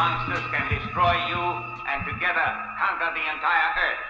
monsters can destroy you and together conquer the entire earth.